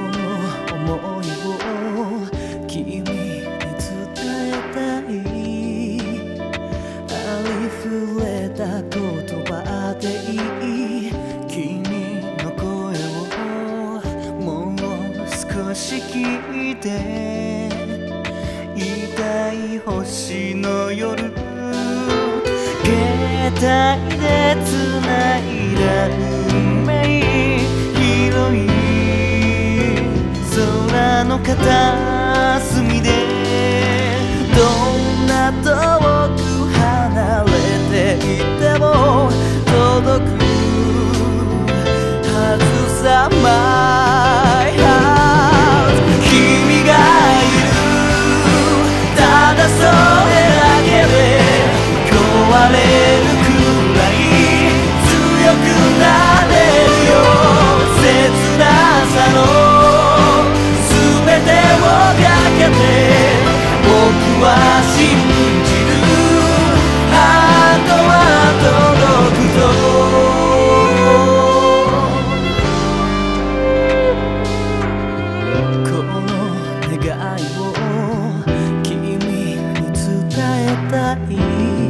の思いを君に伝えたいありふれた言葉でいい。君の声をもう少し聞いて痛い星の夜。携帯で繋いだ הקטן. た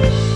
Bye.